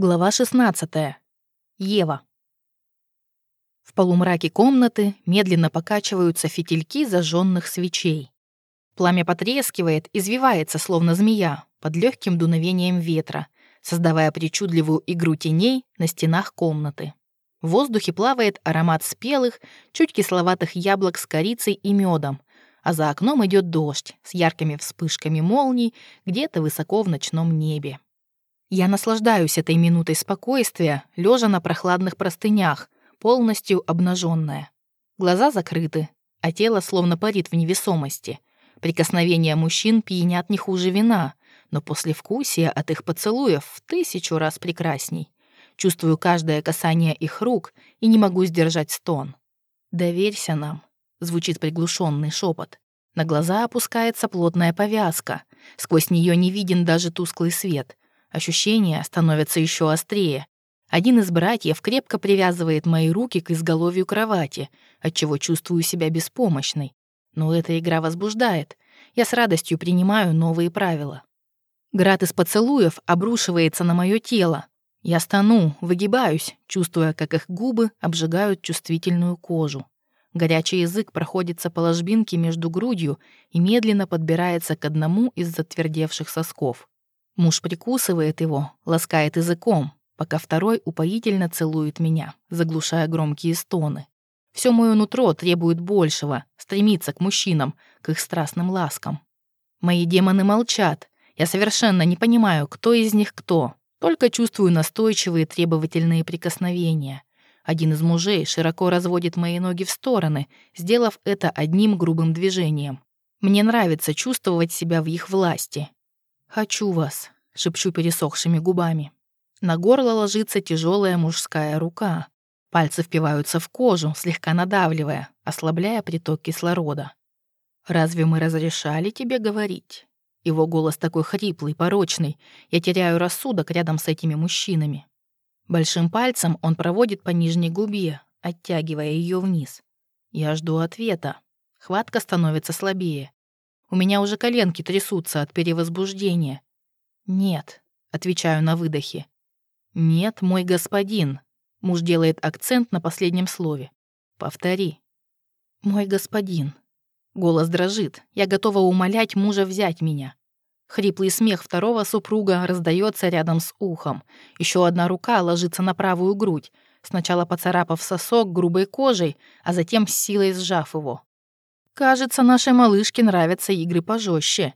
Глава 16. Ева. В полумраке комнаты медленно покачиваются фитильки зажженных свечей. Пламя потрескивает, извивается, словно змея, под легким дуновением ветра, создавая причудливую игру теней на стенах комнаты. В воздухе плавает аромат спелых, чуть кисловатых яблок с корицей и медом, а за окном идет дождь с яркими вспышками молний где-то высоко в ночном небе. Я наслаждаюсь этой минутой спокойствия, лежа на прохладных простынях, полностью обнаженная. Глаза закрыты, а тело словно парит в невесомости. Прикосновения мужчин пьянят не хуже вина, но послевкусие от их поцелуев в тысячу раз прекрасней. Чувствую каждое касание их рук и не могу сдержать стон. «Доверься нам», — звучит приглушенный шепот. На глаза опускается плотная повязка. Сквозь нее не виден даже тусклый свет — Ощущения становятся еще острее. Один из братьев крепко привязывает мои руки к изголовью кровати, отчего чувствую себя беспомощной. Но эта игра возбуждает. Я с радостью принимаю новые правила. Град из поцелуев обрушивается на мое тело. Я стану, выгибаюсь, чувствуя, как их губы обжигают чувствительную кожу. Горячий язык проходится по ложбинке между грудью и медленно подбирается к одному из затвердевших сосков. Муж прикусывает его, ласкает языком, пока второй упоительно целует меня, заглушая громкие стоны. Все мое нутро требует большего, стремится к мужчинам, к их страстным ласкам. Мои демоны молчат. Я совершенно не понимаю, кто из них кто, только чувствую настойчивые требовательные прикосновения. Один из мужей широко разводит мои ноги в стороны, сделав это одним грубым движением. Мне нравится чувствовать себя в их власти, «Хочу вас», — шепчу пересохшими губами. На горло ложится тяжелая мужская рука. Пальцы впиваются в кожу, слегка надавливая, ослабляя приток кислорода. «Разве мы разрешали тебе говорить?» Его голос такой хриплый, порочный. Я теряю рассудок рядом с этими мужчинами. Большим пальцем он проводит по нижней губе, оттягивая ее вниз. Я жду ответа. Хватка становится слабее. У меня уже коленки трясутся от перевозбуждения. «Нет», — отвечаю на выдохе. «Нет, мой господин». Муж делает акцент на последнем слове. «Повтори». «Мой господин». Голос дрожит. Я готова умолять мужа взять меня. Хриплый смех второго супруга раздается рядом с ухом. Еще одна рука ложится на правую грудь, сначала поцарапав сосок грубой кожей, а затем с силой сжав его. Кажется, нашей малышке нравятся игры пожестче.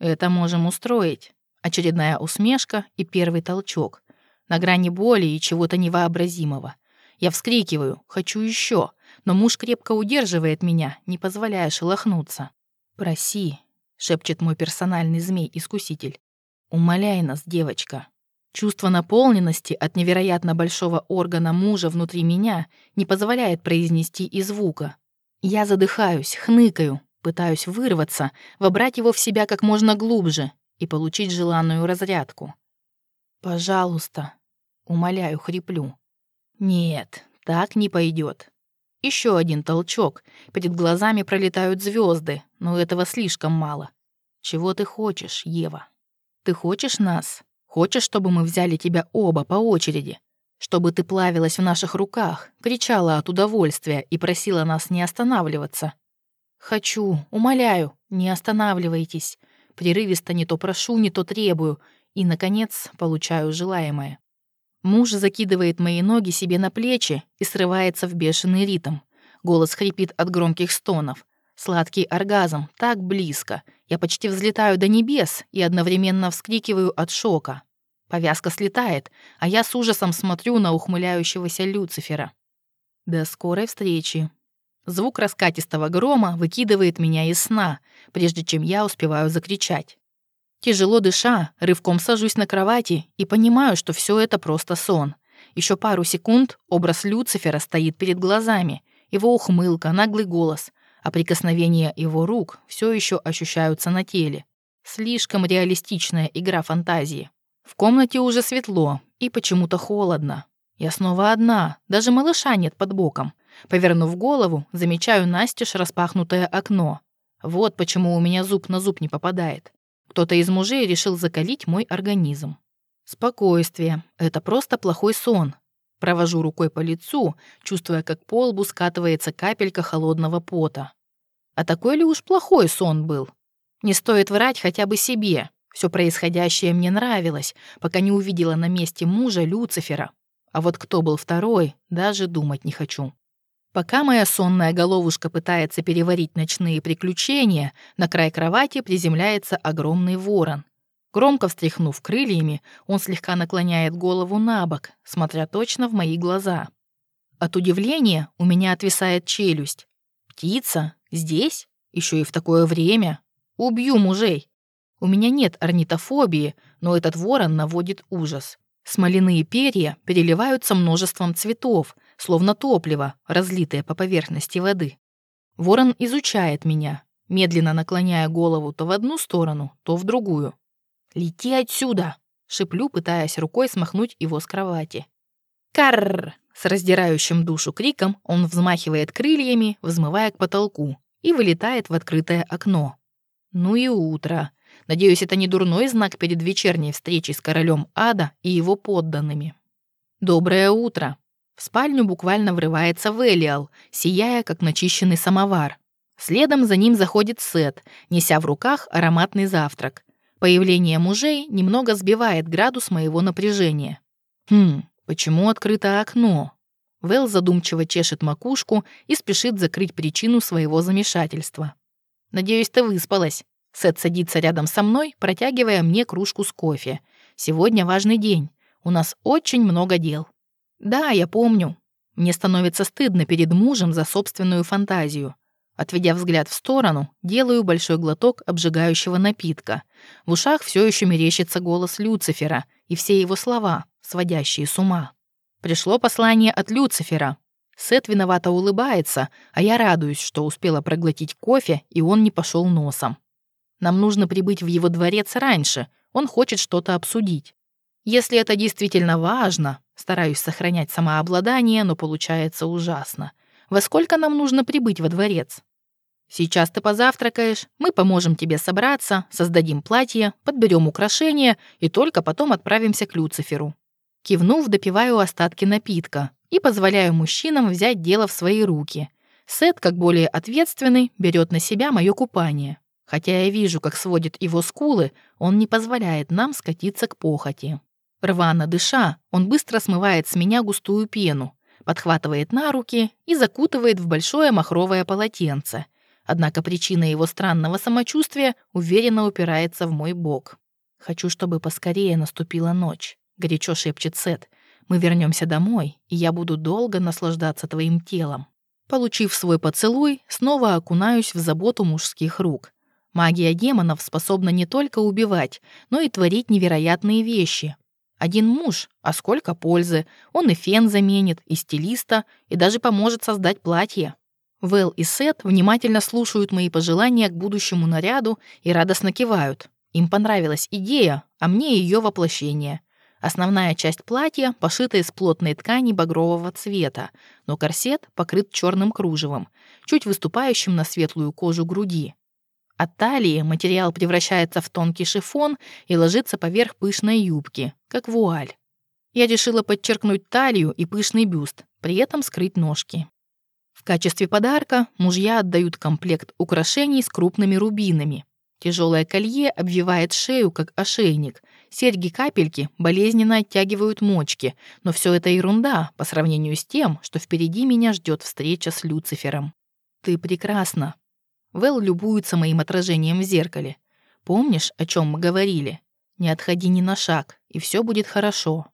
Это можем устроить. Очередная усмешка и первый толчок. На грани боли и чего-то невообразимого. Я вскрикиваю, хочу еще, но муж крепко удерживает меня, не позволяя шелохнуться. «Проси», — шепчет мой персональный змей-искуситель. «Умоляй нас, девочка». Чувство наполненности от невероятно большого органа мужа внутри меня не позволяет произнести и звука. Я задыхаюсь, хныкаю, пытаюсь вырваться, вобрать его в себя как можно глубже и получить желанную разрядку. «Пожалуйста», — умоляю, хриплю. «Нет, так не пойдет. Еще один толчок. Перед глазами пролетают звезды, но этого слишком мало. Чего ты хочешь, Ева? Ты хочешь нас? Хочешь, чтобы мы взяли тебя оба по очереди? Чтобы ты плавилась в наших руках, кричала от удовольствия и просила нас не останавливаться. Хочу, умоляю, не останавливайтесь. Прерывисто не то прошу, не то требую, и, наконец, получаю желаемое. Муж закидывает мои ноги себе на плечи и срывается в бешеный ритм. Голос хрипит от громких стонов. Сладкий оргазм, так близко. Я почти взлетаю до небес и одновременно вскрикиваю от шока. Повязка слетает, а я с ужасом смотрю на ухмыляющегося Люцифера. До скорой встречи. Звук раскатистого грома выкидывает меня из сна, прежде чем я успеваю закричать. Тяжело дыша, рывком сажусь на кровати и понимаю, что все это просто сон. Еще пару секунд образ Люцифера стоит перед глазами, его ухмылка, наглый голос, а прикосновения его рук все еще ощущаются на теле. Слишком реалистичная игра фантазии. В комнате уже светло и почему-то холодно. Я снова одна, даже малыша нет под боком. Повернув голову, замечаю настежь распахнутое окно. Вот почему у меня зуб на зуб не попадает. Кто-то из мужей решил закалить мой организм. Спокойствие. Это просто плохой сон. Провожу рукой по лицу, чувствуя, как по лбу скатывается капелька холодного пота. А такой ли уж плохой сон был? Не стоит врать хотя бы себе. Все происходящее мне нравилось, пока не увидела на месте мужа Люцифера. А вот кто был второй, даже думать не хочу. Пока моя сонная головушка пытается переварить ночные приключения, на край кровати приземляется огромный ворон. Громко встряхнув крыльями, он слегка наклоняет голову на бок, смотря точно в мои глаза. От удивления у меня отвисает челюсть. Птица? Здесь? Еще и в такое время? Убью мужей. У меня нет орнитофобии, но этот ворон наводит ужас. Смоляные перья переливаются множеством цветов, словно топливо, разлитое по поверхности воды. Ворон изучает меня, медленно наклоняя голову то в одну сторону, то в другую. «Лети отсюда!» — шиплю, пытаясь рукой смахнуть его с кровати. «Карр!» — с раздирающим душу криком он взмахивает крыльями, взмывая к потолку, и вылетает в открытое окно. Ну и утро. Надеюсь, это не дурной знак перед вечерней встречей с королем ада и его подданными. Доброе утро. В спальню буквально врывается Велиал, сияя, как начищенный самовар. Следом за ним заходит Сет, неся в руках ароматный завтрак. Появление мужей немного сбивает градус моего напряжения. Хм, почему открыто окно? Вэл задумчиво чешет макушку и спешит закрыть причину своего замешательства. «Надеюсь, ты выспалась». Сет садится рядом со мной, протягивая мне кружку с кофе. «Сегодня важный день. У нас очень много дел». «Да, я помню. Мне становится стыдно перед мужем за собственную фантазию. Отведя взгляд в сторону, делаю большой глоток обжигающего напитка. В ушах все еще мерещится голос Люцифера и все его слова, сводящие с ума. Пришло послание от Люцифера. Сет виновато улыбается, а я радуюсь, что успела проглотить кофе, и он не пошел носом. Нам нужно прибыть в его дворец раньше, он хочет что-то обсудить. Если это действительно важно, стараюсь сохранять самообладание, но получается ужасно — во сколько нам нужно прибыть во дворец? Сейчас ты позавтракаешь, мы поможем тебе собраться, создадим платье, подберем украшения и только потом отправимся к Люциферу. Кивнув, допиваю остатки напитка и позволяю мужчинам взять дело в свои руки. Сет, как более ответственный, берет на себя мое купание. Хотя я вижу, как сводит его скулы, он не позволяет нам скатиться к похоти. Рвано дыша, он быстро смывает с меня густую пену, подхватывает на руки и закутывает в большое махровое полотенце. Однако причина его странного самочувствия уверенно упирается в мой бок. «Хочу, чтобы поскорее наступила ночь», — горячо шепчет Сет. «Мы вернемся домой, и я буду долго наслаждаться твоим телом». Получив свой поцелуй, снова окунаюсь в заботу мужских рук. Магия демонов способна не только убивать, но и творить невероятные вещи, один муж, а сколько пользы. Он и фен заменит, и стилиста, и даже поможет создать платье. Вэл и Сет внимательно слушают мои пожелания к будущему наряду и радостно кивают. Им понравилась идея, а мне ее воплощение. Основная часть платья пошита из плотной ткани багрового цвета, но корсет покрыт черным кружевом, чуть выступающим на светлую кожу груди. От талии материал превращается в тонкий шифон и ложится поверх пышной юбки, как вуаль. Я решила подчеркнуть талию и пышный бюст, при этом скрыть ножки. В качестве подарка мужья отдают комплект украшений с крупными рубинами. Тяжелое колье обвивает шею, как ошейник. Серьги-капельки болезненно оттягивают мочки, но все это ерунда по сравнению с тем, что впереди меня ждет встреча с Люцифером. «Ты прекрасна», Вэл любуется моим отражением в зеркале. Помнишь, о чем мы говорили? Не отходи ни на шаг, и все будет хорошо.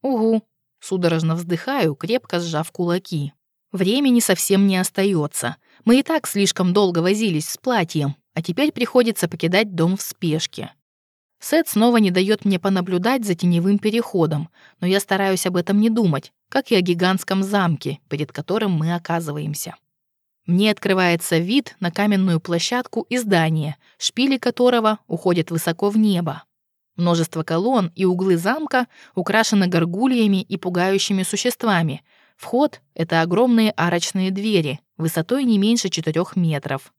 Угу. Судорожно вздыхаю, крепко сжав кулаки. Времени совсем не остается. Мы и так слишком долго возились с платьем, а теперь приходится покидать дом в спешке. Сет снова не дает мне понаблюдать за теневым переходом, но я стараюсь об этом не думать, как и о гигантском замке, перед которым мы оказываемся. Мне открывается вид на каменную площадку и здание, шпили которого уходят высоко в небо. Множество колонн и углы замка украшены горгульями и пугающими существами. Вход — это огромные арочные двери, высотой не меньше четырех метров.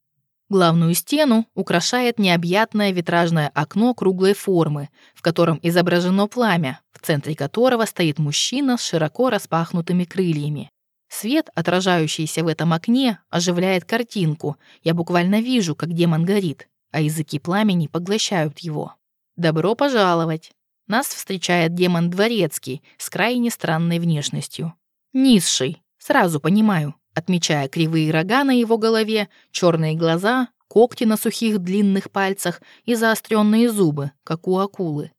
Главную стену украшает необъятное витражное окно круглой формы, в котором изображено пламя, в центре которого стоит мужчина с широко распахнутыми крыльями. Свет, отражающийся в этом окне, оживляет картинку. Я буквально вижу, как демон горит, а языки пламени поглощают его. «Добро пожаловать!» Нас встречает демон Дворецкий с крайне странной внешностью. Низший, сразу понимаю, отмечая кривые рога на его голове, черные глаза, когти на сухих длинных пальцах и заостренные зубы, как у акулы.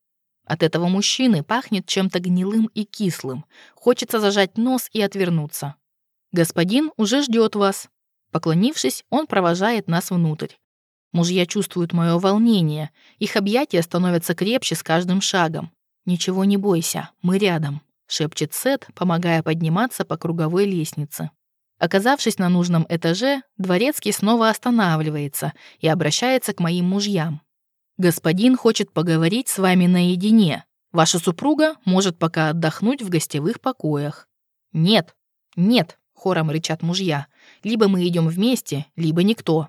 От этого мужчины пахнет чем-то гнилым и кислым. Хочется зажать нос и отвернуться. «Господин уже ждет вас». Поклонившись, он провожает нас внутрь. Мужья чувствуют мое волнение. Их объятия становятся крепче с каждым шагом. «Ничего не бойся, мы рядом», — шепчет Сет, помогая подниматься по круговой лестнице. Оказавшись на нужном этаже, дворецкий снова останавливается и обращается к моим мужьям. «Господин хочет поговорить с вами наедине. Ваша супруга может пока отдохнуть в гостевых покоях». «Нет, нет», — хором рычат мужья. «Либо мы идем вместе, либо никто».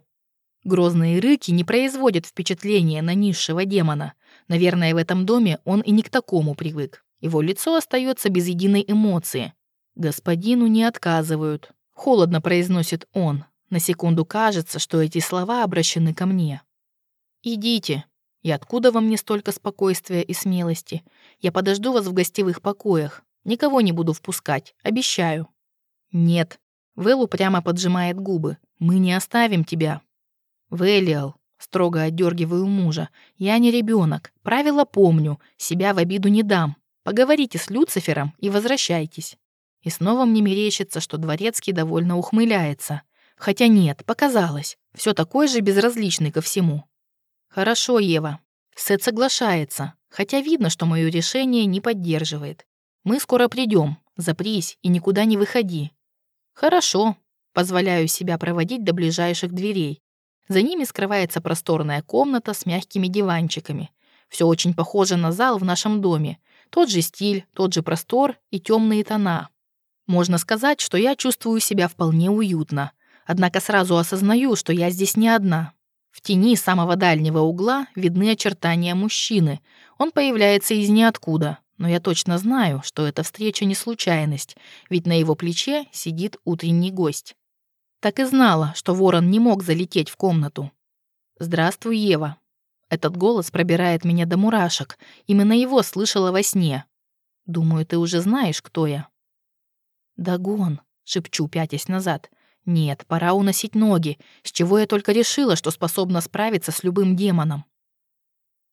Грозные рыки не производят впечатления на низшего демона. Наверное, в этом доме он и не к такому привык. Его лицо остается без единой эмоции. Господину не отказывают. Холодно произносит он. На секунду кажется, что эти слова обращены ко мне. «Идите. И откуда во мне столько спокойствия и смелости? Я подожду вас в гостевых покоях. Никого не буду впускать, обещаю». «Нет». Вэллу прямо поджимает губы. «Мы не оставим тебя». «Вэллиал», строго отдергиваю мужа, «я не ребенок. Правила помню. Себя в обиду не дам. Поговорите с Люцифером и возвращайтесь». И снова мне мерещится, что Дворецкий довольно ухмыляется. Хотя нет, показалось. Все такой же безразличный ко всему. Хорошо, Ева. Сет соглашается, хотя видно, что мое решение не поддерживает. Мы скоро придем. Запрись и никуда не выходи. Хорошо. Позволяю себя проводить до ближайших дверей. За ними скрывается просторная комната с мягкими диванчиками. Все очень похоже на зал в нашем доме. Тот же стиль, тот же простор и темные тона. Можно сказать, что я чувствую себя вполне уютно. Однако сразу осознаю, что я здесь не одна. В тени самого дальнего угла видны очертания мужчины. Он появляется из ниоткуда, но я точно знаю, что эта встреча не случайность, ведь на его плече сидит утренний гость. Так и знала, что ворон не мог залететь в комнату. «Здравствуй, Ева». Этот голос пробирает меня до мурашек. Именно его слышала во сне. Думаю, ты уже знаешь, кто я. «Догон!» — шепчу, пятясь назад. «Нет, пора уносить ноги, с чего я только решила, что способна справиться с любым демоном».